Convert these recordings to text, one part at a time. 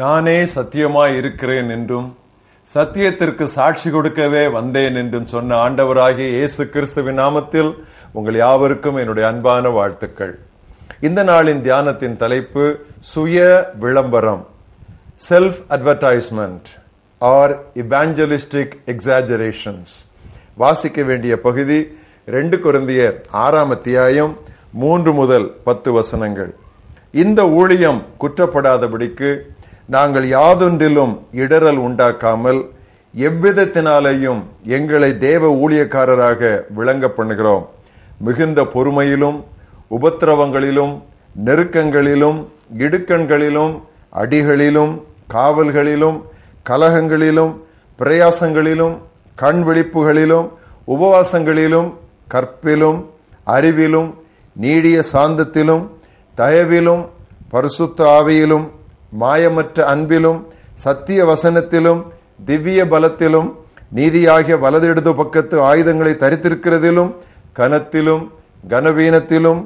நானே சத்தியமாய் இருக்கிறேன் என்றும் சத்தியத்திற்கு சாட்சி கொடுக்கவே வந்தேன் என்றும் சொன்ன ஆண்டவராகிய இயேசு கிறிஸ்துவின் நாமத்தில் உங்கள் யாவருக்கும் என்னுடைய அன்பான வாழ்த்துக்கள். இந்த நாளின் தியானத்தின் தலைப்பு சுய விளம்பரம் self advertisement or evangelistic exaggerations வாசிக்க வேண்டிய பகுதி ரெண்டு குருந்தியர் ஆறாம் அத்தியாயம் மூன்று முதல் பத்து வசனங்கள். இந்த ஊழியம் குற்றப்படாதபடிக்கு நாங்கள் யாதொன்றிலும் இடரல் உண்டாக்காமல் எவ்விதத்தினாலேயும் எங்களை தேவ ஊழியக்காரராக விளங்க பண்ணுகிறோம். மிகுந்த பொறுமையிலும் உபத்திரவங்களிலும் நெருக்கங்களிலும் இடுக்கண்களிலும் அடிகளிலும் காவல்களிலும் கலகங்களிலும் பிரயாசங்களிலும் கண் விழிப்புகளிலும் உபவாசங்களிலும் கற்பிலும் அறிவிலும் நீடிய சாந்தத்திலும் தயவிலும் பரிசுத்த ஆவியிலும் மாயமற்ற அன்பிலும் சத்திய வசனத்திலும் திவ்ய பலத்திலும் நீதியாகிய வலது இடது பக்கத்து ஆயுதங்களை தரித்திருக்கிறதிலும் கனத்திலும் கனவீனத்திலும்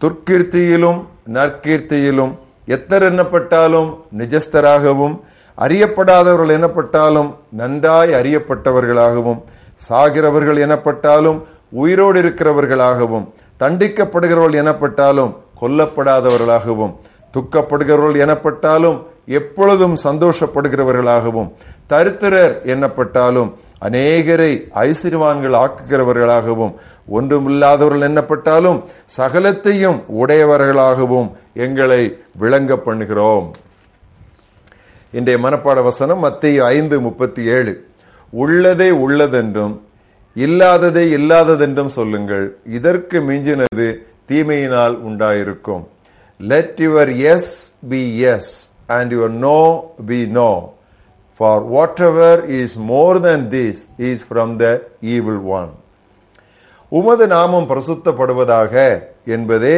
துர்க்கீர்த்தியிலும் நற்கீர்த்தியிலும் எத்தர் எண்ணப்பட்டாலும் நிஜஸ்தராகவும் அறியப்படாதவர்கள் எனப்பட்டாலும் நன்றாய் அறியப்பட்டவர்களாகவும் சாகிறவர்கள் எனப்பட்டாலும் உயிரோடு இருக்கிறவர்களாகவும் தண்டிக்கப்படுகிறவர்கள் எனப்பட்டாலும் கொல்லப்படாதவர்களாகவும் துக்கப்படுகிறவர்கள் எனப்பட்டாலும் எப்பொழுதும் சந்தோஷப்படுகிறவர்களாகவும் தரித்திரர் என்னப்பட்டாலும் அநேகரை ஐஸ்வர்யவான்கள் ஆக்குகிறவர்களாகவும் ஒன்றுமில்லாதவர்கள் என்னப்பட்டாலும் சகலத்தையும் உடையவர்களாகவும் எங்களை விளங்க பண்ணுகிறோம். இன்றைய மனப்பாட வசனம் மத்திய ஐந்து முப்பத்தி ஏழு. உள்ளதே உள்ளதென்றும் இல்லாததே இல்லாததென்றும் சொல்லுங்கள். இதற்கு மிஞ்சினது தீமையினால் உண்டாயிருக்கும். Let your yes be yes and your no be no for whatever is more than this is from the evil one உமது நாமம் பிரசுத்தப்படுவதாக என்பதே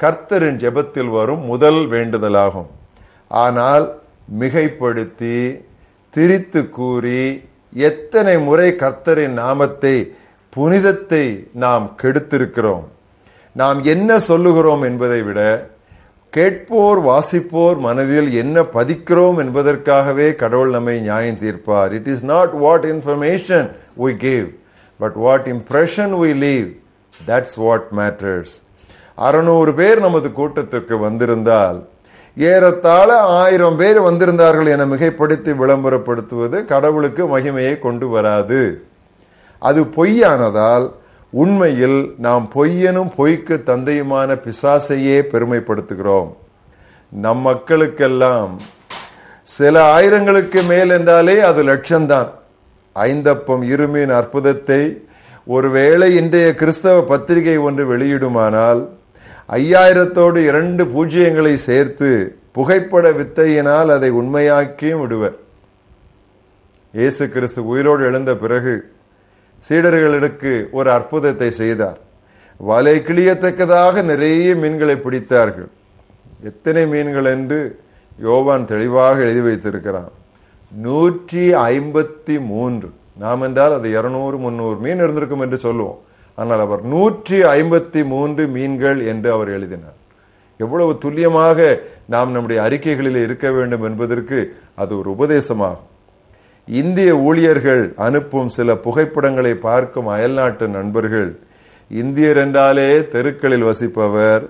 கர்த்தரின் ஜெபத்தில் வரும் முதல் வேண்டுதலாகும். ஆனால் மிகைப்படுத்தி திரித்து கூறி எத்தனை முறை கர்த்தரின் நாமத்தை புனிதத்தை நாம் கெடுத்திருக்கிறோம். நாம் என்ன சொல்லுகிறோம் என்பதை விட கேட்போர் வாசிப்போர் மனதில் என்ன பதிக்கிறோம் என்பதற்காகவே கடவுள் நம்மை நியாயம் தீர்ப்பார். It is not what information we give but what impression we leave that's what matters அறுநூறு பேர் நமது கூட்டத்திற்கு வந்திருந்தால் ஏறத்தாழ ஆயிரம் பேர் வந்திருந்தார்கள் என மிகைப்படுத்தி விளம்பரப்படுத்துவது கடவுளுக்கு மகிமையை கொண்டு வராது. அது பொய்யானதால் உண்மையில் நாம் பொய்யனும் பொய்க்கு தந்தையுமான பிசாசையே பெருமைப்படுத்துகிறோம். நம் மக்களுக்கெல்லாம் சில ஆயிரங்களுக்கு மேல் என்றாலே அது லட்சம்தான் ஐந்தப்பம் இருமின் அற்புதத்தை ஒருவேளை இன்றைய கிறிஸ்தவ பத்திரிகை ஒன்று வெளியிடுமானால் ஐயாயிரத்தோடு இரண்டு பூஜ்ஜியங்களை சேர்த்து புகைப்பட வித்தையினால் அதை உண்மையாக்கியும் விடுவர். இயேசு கிறிஸ்து உயிரோடு எழுந்த பிறகு சீடர்களுக்கு ஒரு அற்புதத்தை செய்தார். வலை கிளியத்தக்கதாக நிறைய மீன்களை பிடித்தார்கள். எத்தனை மீன்கள் என்று யோவான் தெளிவாக எழுதி வைத்திருக்கிறான். நூற்றி ஐம்பத்தி மூன்று. நாம் என்றால் அது இருநூறு முன்னூறு மீன் இருந்திருக்கும் என்று சொல்லுவோம். ஆனால் அவர் நூற்றி ஐம்பத்தி மூன்று மீன்கள் என்று அவர் எழுதினார். எவ்வளவு துல்லியமாக நாம் நம்முடைய அறிக்கைகளில் இருக்க வேண்டும் என்பதற்கு அது ஒரு உபதேசமாகும். இந்திய ஊழியர்கள் அனுப்பும் சில புகைப்படங்களை பார்க்கும் அயல்நாட்டு நண்பர்கள் இந்தியர் என்றாலே தெருக்களில் வசிப்பவர்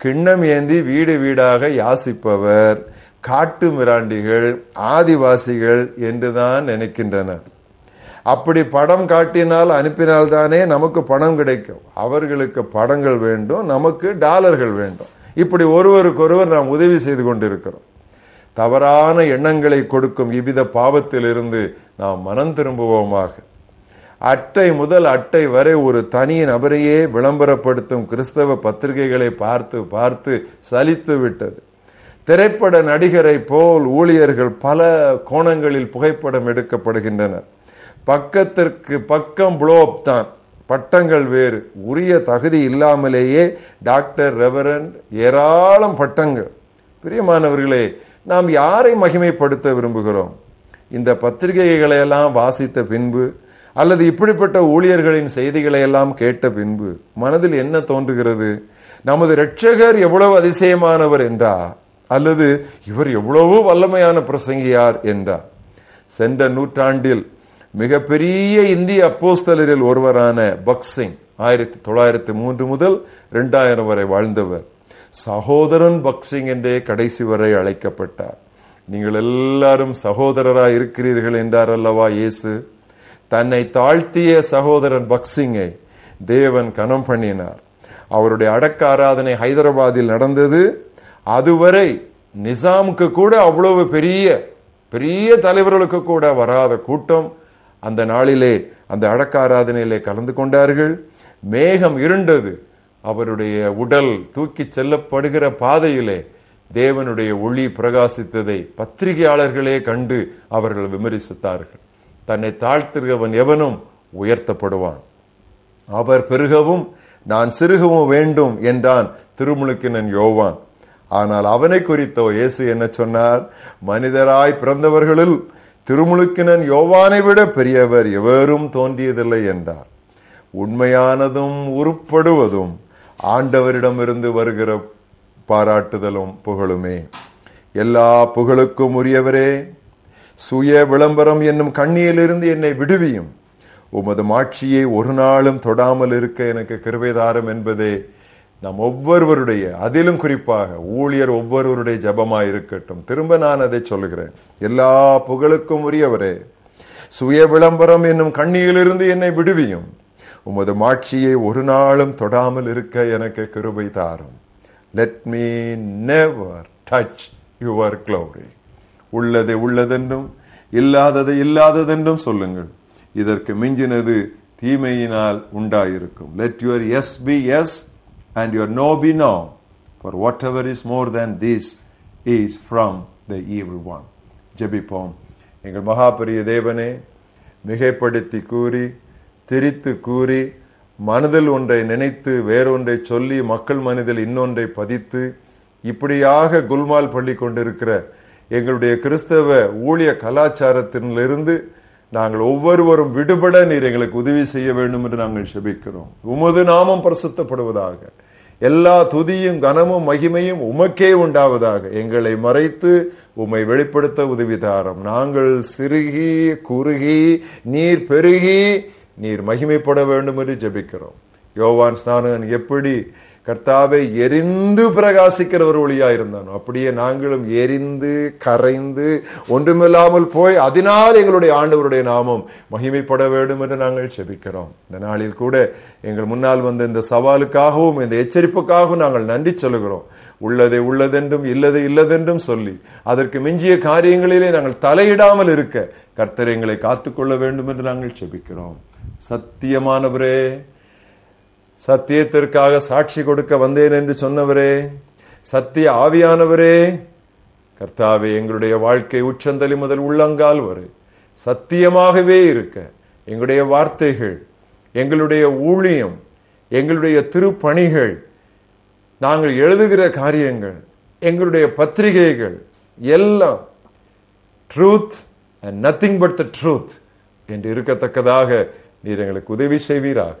கிண்ணம் ஏந்தி வீடு வீடாக யாசிப்பவர் காட்டு மிராண்டிகள் ஆதிவாசிகள் என்றுதான் நினைக்கின்றனர். அப்படி படம் காட்டினால் அனுப்பினால் தானே நமக்கு பணம் கிடைக்கும். அவர்களுக்கு படங்கள் வேண்டும் நமக்கு டாலர்கள் வேண்டும். இப்படி ஒருவருக்கொருவர் நாம் உதவி செய்து கொண்டிருக்கிறோம். தவறான எண்ணங்களை கொடுக்கும் இவ்வித பாவத்திலிருந்து நாம் மனம் திரும்புவோமாக. அட்டை முதல் அட்டை வரை ஒரு தனி நபரையே விளம்பரப்படுத்தும் கிறிஸ்தவ பத்திரிகைகளை பார்த்து பார்த்து சலித்து விட்டது. திரைப்பட நடிகரை போல் ஊழியர்கள் பல கோணங்களில் புகைப்படம் எடுக்கப்படுகின்றனர். பக்கத்திற்கு பக்கம் புளோப் தான். பட்டங்கள் வேறு. உரிய தகுதி இல்லாமலேயே டாக்டர் ரெவரண்ட் ஏராளம் பட்டங்கள். பிரியமானவர்களே நாம் யாரை மகிமைப்படுத்த விரும்புகிறோம்? இந்த பத்திரிகைகளை எல்லாம் வாசித்த பின்பு அல்லது இப்படிப்பட்ட ஊழியர்களின் செய்திகளை எல்லாம் கேட்ட பின்பு மனதில் என்ன தோன்றுகிறது? நமது இரட்சகர் எவ்வளவு அதிசயமானவர் என்றா? அல்லது இவர் எவ்வளவோ வல்லமையான பிரசங்கியார் என்றார் சென்ற நூற்றாண்டில் மிகப்பெரிய இந்திய அப்போஸ்தலரில் ஒருவரான பக்சிங் ஆயிரத்தி தொள்ளாயிரத்தி மூன்று முதல் இரண்டாயிரம் வரை வாழ்ந்தவர். சகோதரன் பக்சிங் என்றே கடைசி வரை அழைக்கப்பட்டார். நீங்கள் எல்லாரும் சகோதரராய் இருக்கிறீர்கள் என்றார் அல்லவா இயேசு? தன்னை தாழ்த்திய சகோதரன் பக்சிங்கை தேவன் கணம் பண்ணினார். அவருடைய அடக்க ஆராதனை ஹைதராபாத்தில் நடந்தது. அதுவரை நிசாமுக்கு கூட அவ்வளவு பெரிய பெரிய தலைவர்களுக்கு கூட வராத கூட்டம் அந்த நாளிலே அந்த அடக்க ஆராதனையிலே கலந்து கொண்டார்கள். மேகம் இருண்டது. அவருடைய உடல் தூக்கி செல்லப்படுகிற பாதையிலே தேவனுடைய ஒளி பிரகாசித்ததை பத்திரிகையாளர்களே கண்டு அவர்கள் விமர்சித்தார்கள். தன்னை தாழ்த்துகிறவன் எவனும் உயர்த்தப்படுவான். அவர் பெருகவும் நான் சிறுகவும் வேண்டும் என்றான் திருமுழுக்கினன் யோவான். ஆனால் அவனை குறித்தோ இயேசு என்ன சொன்னார்? மனிதராய் பிறந்தவர்களில் திருமுழுக்கினன் யோவானை விட பெரியவர் எவரும் தோன்றியதில்லை என்றார். உண்மையானதும் உருப்படுவதும் ஆண்டவரிடமிருந்து வருகிற பாராட்டுதலும் புகழுமே. எல்லா புகழுக்கும் உரியவரே சுய விளம்பரம் என்னும் கண்ணியிலிருந்து என்னை விடுவியும். உமது மாட்சியை ஒரு நாளும் தொடாமல் இருக்க எனக்கு கிருபைதாரம் என்பதே நம் ஒவ்வொருவருடைய அதிலும் குறிப்பாக ஊழியர் ஒவ்வொருவருடைய ஜபமாய் இருக்கட்டும் திரும்ப நான் அதை சொல்லுகிறேன். எல்லா புகழுக்கும் உரியவரே சுய விளம்பரம் என்னும் கண்ணியிலிருந்து என்னை விடுவியும். உமது மாட்சியை ஒரு நாளும் தொடாமல் இருக்க எனக்கு கிருபை தாரும். Let me never touch your glory உள்ளதை உள்ளதென்றும் இல்லாததை இல்லாததென்றும் சொல்லுங்கள். இதற்கு மிஞ்சினது தீமையினால் உண்டாயிருக்கும். Let your yes be yes and your no be no for whatever is more than this is from the evil one ஜெபிப்போம். எங்கள் மகாபரிய தேவனே மிகைப்படுத்தி கூறி திரித்து கூறி மனதில் ஒன்றை நினைத்து வேறொன்றை சொல்லி மக்கள் மனதில் இன்னொன்றை பதித்து இப்படியாக குல்மால் பள்ளி கொண்டிருக்கிற எங்களுடைய கிறிஸ்தவ ஊழிய கலாச்சாரத்திலிருந்து நாங்கள் ஒவ்வொருவரும் விடுபட நீர் எங்களுக்கு உதவி செய்ய வேண்டும் என்று நாங்கள் செபிக்கிறோம். உமது நாமம் பிரசுத்தப்படுவதாக எல்லா துதியும் கனமும் மகிமையும் உமக்கே உண்டாவதாக எங்களை மறைத்து உம்மை வெளிப்படுத்த உதவி தாரம் நாங்கள் சிறுகி குறுகி நீர் பெருகி நீர் மகிமைப்பட வேண்டும் என்று ஜெபிக்கிறோம். யோவான் ஸ்நானகன் எப்படி கர்த்தாவை எரிந்து பிரகாசிக்கிற ஒரு ஒளியா இருந்தானோ அப்படியே நாங்களும் எரிந்து கரைந்து ஒன்றுமில்லாமல் போய் அதனால் எங்களுடைய ஆண்டவருடைய நாமம் மகிமைப்பட வேண்டும் என்று நாங்கள் செபிக்கிறோம். இந்த நாளில் கூட எங்கள் முன்னால் வந்த இந்த சவாலுக்காகவும் இந்த எச்சரிப்புக்காகவும் நாங்கள் நன்றி சொல்லுகிறோம். உள்ளதை உள்ளதென்றும் இல்லதை இல்லதென்றும் சொல்லி அதற்கு மிஞ்சிய காரியங்களிலே நாங்கள் தலையிடாமல் இருக்க கர்த்தர் எங்களை காத்துக்கொள்ள வேண்டும் என்று நாங்கள் செபிக்கிறோம். சத்தியமானவரே சத்தியத்திற்காக சாட்சி கொடுக்க வந்தேன் என்று சொன்னவரே சத்திய ஆவியானவரே கர்த்தாவே எங்களுடைய வாழ்க்கை உச்சந்தலி முதல் உள்ளங்கால் வரை சத்தியமாகவே இருக்க எங்களுடைய வார்த்தைகள் எங்களுடைய ஊழியம் எங்களுடைய திருப்பணிகள் நாங்கள் எழுதுகிற காரியங்கள் எங்களுடைய பத்திரிகைகள் எல்லாம் truth and nothing but the truth என்று இருக்கத்தக்கதாக நீர் எங்களுக்கு உதவி செய்வீராக.